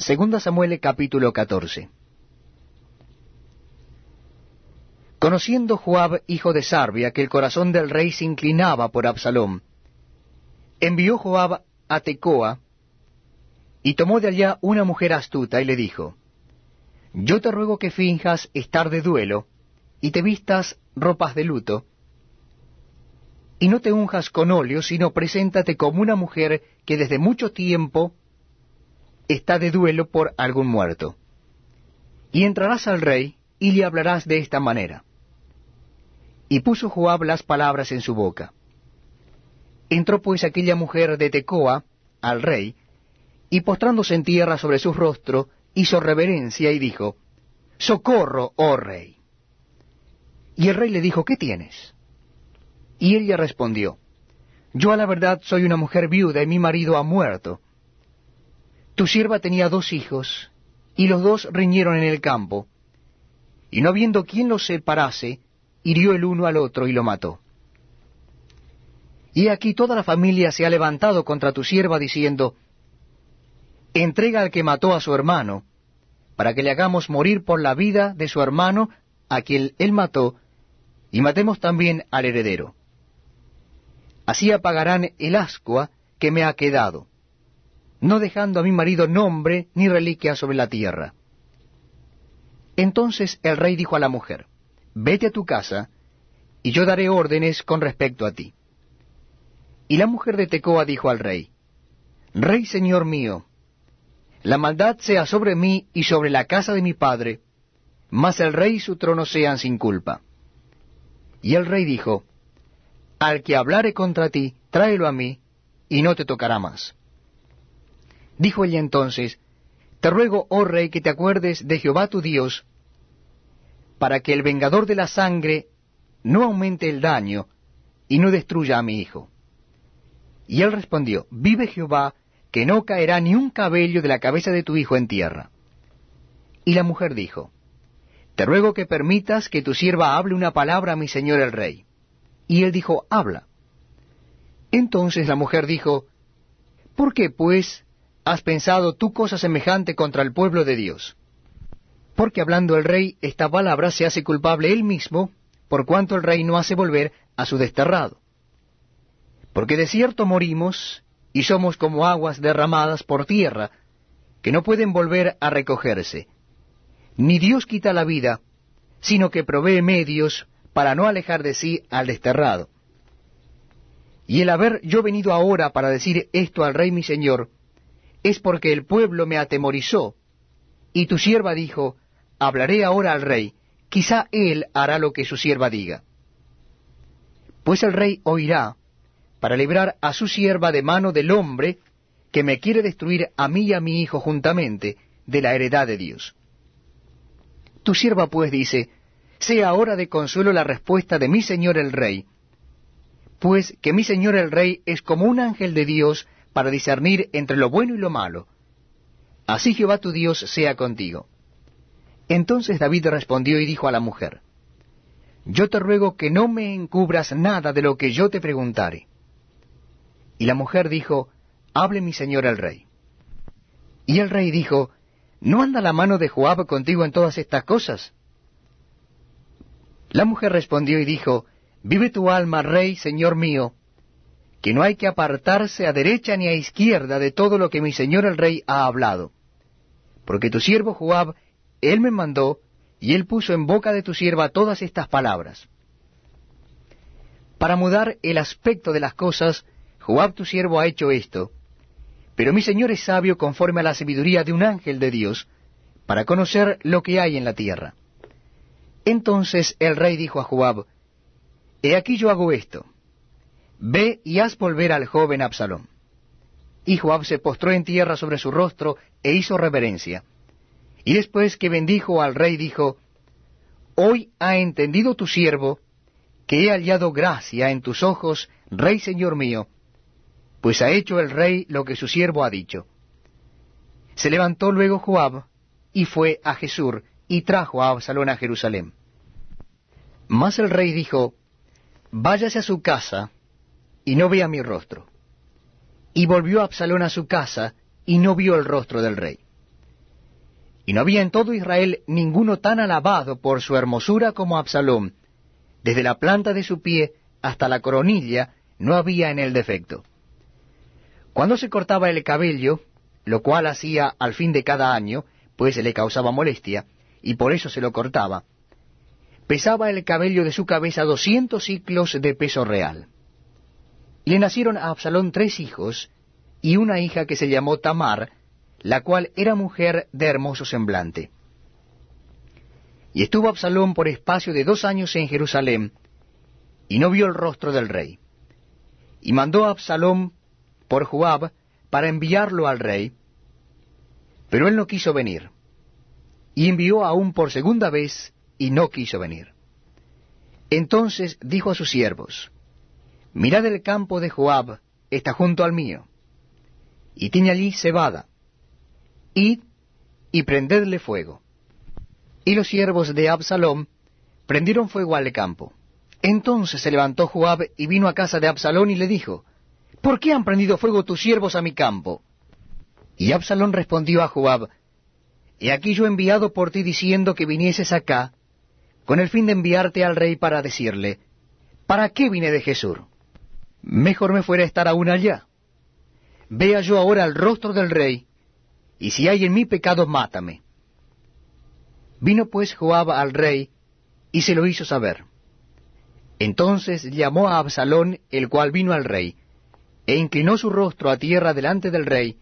Segunda Samuel capítulo 14 Conociendo Joab, hijo de Sarbia, que el corazón del rey se inclinaba por Absalom, envió Joab a Tecoa, y tomó de allá una mujer astuta, y le dijo, Yo te ruego que finjas estar de duelo, y te vistas ropas de luto, y no te unjas con óleo, sino preséntate como una mujer que desde mucho tiempo está de duelo por algún muerto. Y entrarás al rey y le hablarás de esta manera. Y puso Joab las palabras en su boca. Entró pues aquella mujer de Tecoa al rey, y postrándose en tierra sobre su rostro, hizo reverencia y dijo, Socorro, oh rey. Y el rey le dijo, ¿qué tienes? Y ella respondió, Yo a la verdad soy una mujer viuda y mi marido ha muerto tu sierva tenía dos hijos, y los dos riñeron en el campo, y no habiendo quien los separase, hirió el uno al otro y lo mató. Y aquí toda la familia se ha levantado contra tu sierva diciendo, entrega al que mató a su hermano, para que le hagamos morir por la vida de su hermano a quien él mató, y matemos también al heredero. Así apagarán el ascua que me ha quedado no dejando a mi marido nombre ni reliquia sobre la tierra. Entonces el rey dijo a la mujer, Vete a tu casa, y yo daré órdenes con respecto a ti. Y la mujer de Tecoa dijo al rey, Rey señor mío, la maldad sea sobre mí y sobre la casa de mi padre, mas el rey y su trono sean sin culpa. Y el rey dijo, Al que hablare contra ti, tráelo a mí, y no te tocará más. Dijo ella entonces, Te ruego, oh rey, que te acuerdes de Jehová tu Dios, para que el vengador de la sangre no aumente el daño y no destruya a mi hijo. Y él respondió, Vive Jehová, que no caerá ni un cabello de la cabeza de tu hijo en tierra. Y la mujer dijo, Te ruego que permitas que tu sierva hable una palabra a mi señor el rey. Y él dijo, Habla. Entonces la mujer dijo, ¿Por qué, pues, has pensado tú cosa semejante contra el pueblo de Dios. Porque hablando el rey, esta palabra se hace culpable él mismo, por cuanto el rey no hace volver a su desterrado. Porque de cierto morimos, y somos como aguas derramadas por tierra, que no pueden volver a recogerse. Ni Dios quita la vida, sino que provee medios para no alejar de sí al desterrado. Y el haber yo venido ahora para decir esto al rey mi señor, es porque el pueblo me atemorizó. Y tu sierva dijo, hablaré ahora al rey, quizá él hará lo que su sierva diga. Pues el rey oirá, para librar a su sierva de mano del hombre que me quiere destruir a mí y a mi hijo juntamente de la heredad de Dios. Tu sierva pues dice, sea ahora de consuelo la respuesta de mi señor el rey, pues que mi señor el rey es como un ángel de Dios para discernir entre lo bueno y lo malo. Así Jehová tu Dios sea contigo. Entonces David respondió y dijo a la mujer, Yo te ruego que no me encubras nada de lo que yo te preguntare. Y la mujer dijo, Hable mi señor el rey. Y el rey dijo, ¿No anda la mano de Joab contigo en todas estas cosas? La mujer respondió y dijo, Vive tu alma, rey, señor mío, que no hay que apartarse a derecha ni a izquierda de todo lo que mi señor el rey ha hablado. Porque tu siervo Joab, él me mandó, y él puso en boca de tu sierva todas estas palabras. Para mudar el aspecto de las cosas, Joab tu siervo ha hecho esto, pero mi señor es sabio conforme a la sabiduría de un ángel de Dios, para conocer lo que hay en la tierra. Entonces el rey dijo a Joab, He aquí yo hago esto Ve y haz volver al joven Absalón. Y Joab se postró en tierra sobre su rostro e hizo reverencia. Y después que bendijo al rey dijo, Hoy ha entendido tu siervo que he hallado gracia en tus ojos, rey señor mío, pues ha hecho el rey lo que su siervo ha dicho. Se levantó luego Joab y fue a Jesús y trajo a Absalón a Jerusalén. Mas el rey dijo, Váyase a su casa, y no vea mi rostro. Y volvió Absalón a su casa, y no vio el rostro del rey. Y no había en todo Israel ninguno tan alabado por su hermosura como Absalón. Desde la planta de su pie hasta la coronilla no había en él defecto. Cuando se cortaba el cabello, lo cual hacía al fin de cada año, pues le causaba molestia, y por eso se lo cortaba, pesaba el cabello de su cabeza doscientos ciclos de peso real. Le nacieron a Absalón tres hijos, y una hija que se llamó Tamar, la cual era mujer de hermoso semblante. Y estuvo Absalón por espacio de dos años en Jerusalén, y no vio el rostro del rey. Y mandó a Absalón por Joab para enviarlo al rey, pero él no quiso venir. Y envió aún por segunda vez, y no quiso venir. Entonces dijo a sus siervos, Mirad el campo de Joab, está junto al mío, y tiene allí cebada, id y prendedle fuego. Y los siervos de Absalom prendieron fuego al campo. Entonces se levantó Joab y vino a casa de Absalón y le dijo, ¿Por qué han prendido fuego tus siervos a mi campo? Y Absalón respondió a Joab, He aquí yo he enviado por ti diciendo que vinieses acá, con el fin de enviarte al rey para decirle, ¿Para qué vine de Jesús? Mejor me fuera estar aún allá. Vea yo ahora el rostro del rey, y si hay en mí pecado, mátame. Vino pues Joab al rey, y se lo hizo saber. Entonces llamó a Absalón, el cual vino al rey, e inclinó su rostro a tierra delante del rey,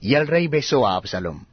y el rey besó a Absalón.